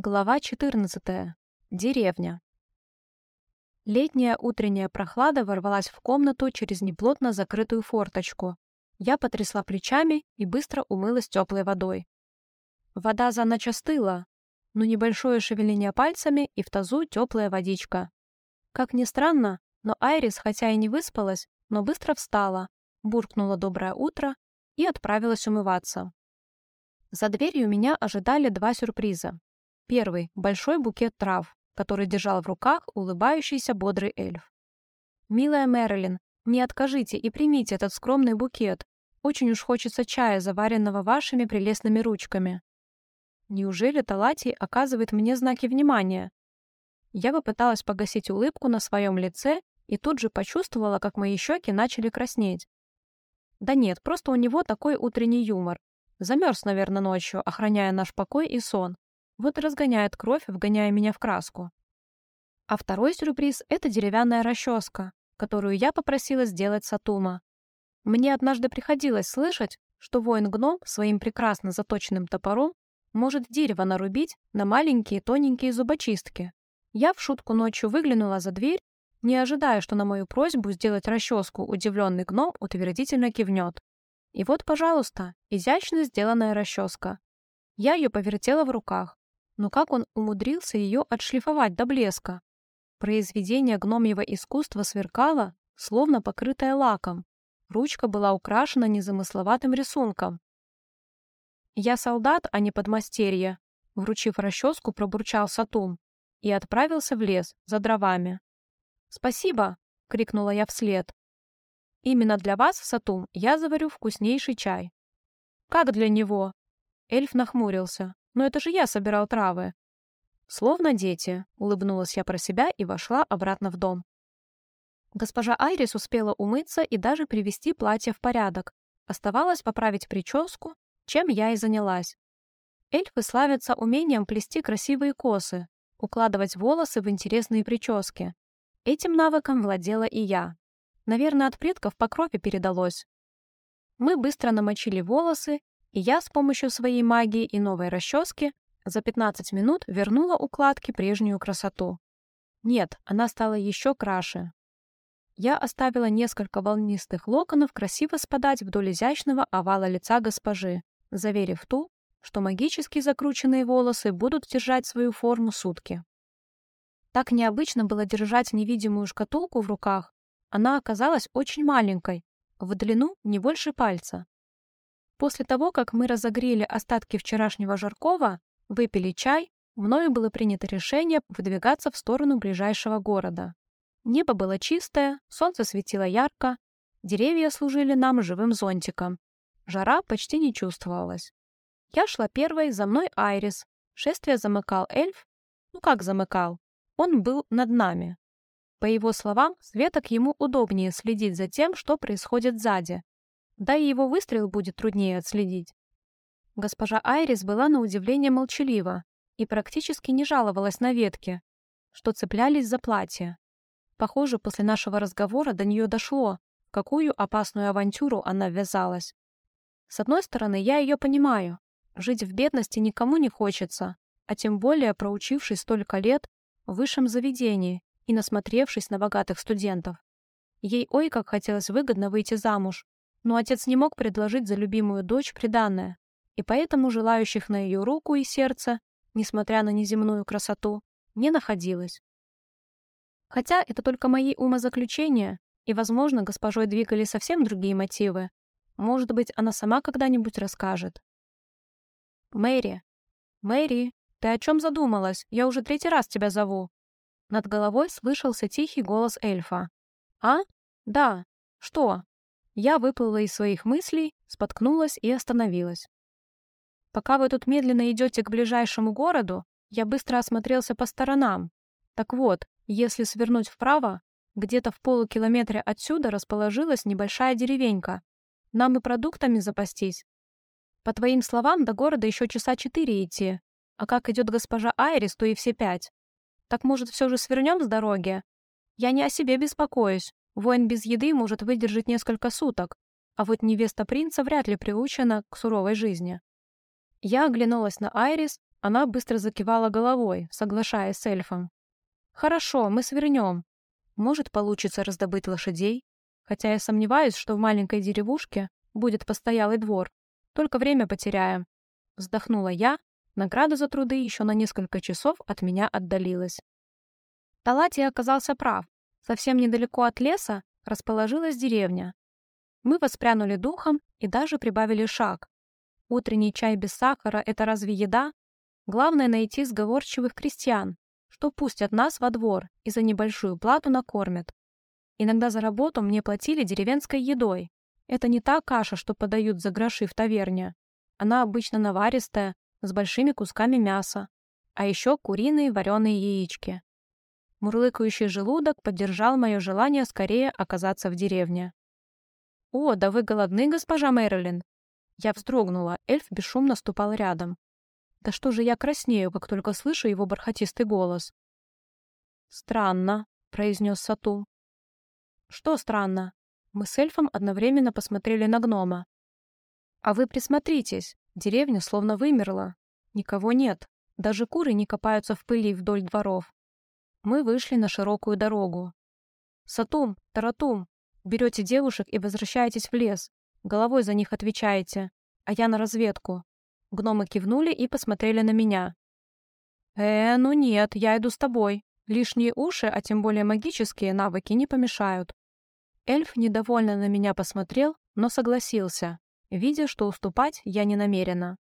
Глава 14. Деревня. Летняя утренняя прохлада ворвалась в комнату через неплотно закрытую форточку. Я потрясла плечами и быстро умылась теплой водой. Вода за ночь остыла, но небольшое шевеление пальцами и в тазу теплая водичка. Как ни странно, но Айрис, хотя и не выспалась, но быстро встала, буркнула «доброе утро» и отправилась умываться. За дверью меня ожидали два сюрприза. Первый — большой букет трав, который держал в руках улыбающийся бодрый эльф. «Милая Мэрилин, не откажите и примите этот скромный букет. Очень уж хочется чая, заваренного вашими прелестными ручками». Неужели Талатий оказывает мне знаки внимания? Я попыталась погасить улыбку на своем лице и тут же почувствовала, как мои щеки начали краснеть. Да нет, просто у него такой утренний юмор. Замерз, наверное, ночью, охраняя наш покой и сон. Вот и разгоняет кровь, вгоняя меня в краску. А второй сюрприз — это деревянная расческа, которую я попросила сделать Сатума. Мне однажды приходилось слышать, что воин-гном своим прекрасно заточенным топором может дерево нарубить на маленькие тоненькие зубочистки. Я в шутку ночью выглянула за дверь, не ожидая, что на мою просьбу сделать расческу удивленный гном утвердительно кивнет. И вот, пожалуйста, изящно сделанная расческа. Я ее повертела в руках, но как он умудрился ее отшлифовать до блеска? Произведение гномьего искусства сверкало, словно покрытое лаком. Ручка была украшена незамысловатым рисунком. «Я солдат, а не подмастерье», — вручив расческу, пробурчал Сатум и отправился в лес за дровами. «Спасибо!» — крикнула я вслед. «Именно для вас, Сатум, я заварю вкуснейший чай». «Как для него?» Эльф нахмурился. Но это же я собирал травы. Словно дети, улыбнулась я про себя и вошла обратно в дом. Госпожа Айрис успела умыться и даже привести платье в порядок. Оставалось поправить прическу, чем я и занялась. Эльфы славятся умением плести красивые косы, укладывать волосы в интересные прически. Этим навыком владела и я. Наверное, от предков по крови передалось. Мы быстро намочили волосы и я с помощью своей магии и новой расчески за 15 минут вернула укладке прежнюю красоту. Нет, она стала еще краше. Я оставила несколько волнистых локонов красиво спадать вдоль изящного овала лица госпожи, заверив ту, что магически закрученные волосы будут держать свою форму сутки. Так необычно было держать невидимую шкатулку в руках. Она оказалась очень маленькой, в длину не больше пальца. После того, как мы разогрели остатки вчерашнего жаркого, выпили чай, мною было принято решение выдвигаться в сторону ближайшего города. Небо было чистое, солнце светило ярко, деревья служили нам живым зонтиком. Жара почти не чувствовалась. Я шла первой, за мной Айрис. Шествие замыкал эльф. Ну как замыкал? Он был над нами. По его словам, Светок ему удобнее следить за тем, что происходит сзади, да и его выстрел будет труднее отследить. Госпожа Айрис была на удивление молчалива и практически не жаловалась на ветки, что цеплялись за платье. Похоже, после нашего разговора до нее дошло, какую опасную авантюру она ввязалась. С одной стороны, я ее понимаю. Жить в бедности никому не хочется, а тем более проучившись столько лет в высшем заведении и насмотревшись на богатых студентов. Ей ой как хотелось выгодно выйти замуж, но отец не мог предложить за любимую дочь приданное, и поэтому желающих на ее руку и сердце, несмотря на неземную красоту, не находилось. Хотя это только мои умозаключения, и, возможно, госпожой двигали совсем другие мотивы. Может быть, она сама когда-нибудь расскажет. «Мэри! Мэри, ты о чем задумалась? Я уже третий раз тебя зову!» Над головой слышался тихий голос эльфа. «А? Да. Что?» Я выплыла из своих мыслей, споткнулась и остановилась. Пока вы тут медленно идете к ближайшему городу, я быстро осмотрелся по сторонам. Так вот, если свернуть вправо, где-то в полукилометре отсюда расположилась небольшая деревенька. Нам и продуктами запастись. По твоим словам, до города еще часа четыре идти. А как идет госпожа Айрис, то и все пять. Так, может, все же свернем с дороги? Я не о себе беспокоюсь. Воин без еды может выдержать несколько суток, а вот невеста принца вряд ли приучена к суровой жизни. Я оглянулась на Айрис, Она быстро закивала головой, соглашаясь с эльфом. «Хорошо, мы свернем. Может, получится раздобыть лошадей? Хотя я сомневаюсь, что в маленькой деревушке будет постоялый двор. Только время потеряем». Вздохнула я, награда за труды еще на несколько часов от меня отдалилась. Талатий оказался прав. Совсем недалеко от леса расположилась деревня. Мы воспрянули духом и даже прибавили шаг. Утренний чай без сахара — это разве еда? Главное — найти сговорчивых крестьян, что пустят нас во двор и за небольшую плату накормят. Иногда за работу мне платили деревенской едой. Это не та каша, что подают за гроши в таверне. Она обычно наваристая, с большими кусками мяса. А еще куриные вареные яички. Мурлыкающий желудок поддержал мое желание скорее оказаться в деревне. «О, да вы голодны, госпожа Мэрилин?» Я вздрогнула, эльф бесшумно ступал рядом. Да что же я краснею, как только слышу его бархатистый голос. «Странно», — произнес Сату. «Что странно?» Мы с эльфом одновременно посмотрели на гнома. «А вы присмотритесь, деревня словно вымерла. Никого нет, даже куры не копаются в пыли вдоль дворов. Мы вышли на широкую дорогу. «Сатум, Таратум, берете девушек и возвращаетесь в лес. Головой за них отвечаете, а я на разведку». Гномы кивнули и посмотрели на меня. «Э, ну нет, я иду с тобой. Лишние уши, а тем более магические навыки не помешают». Эльф недовольно на меня посмотрел, но согласился, видя, что уступать я не намерена.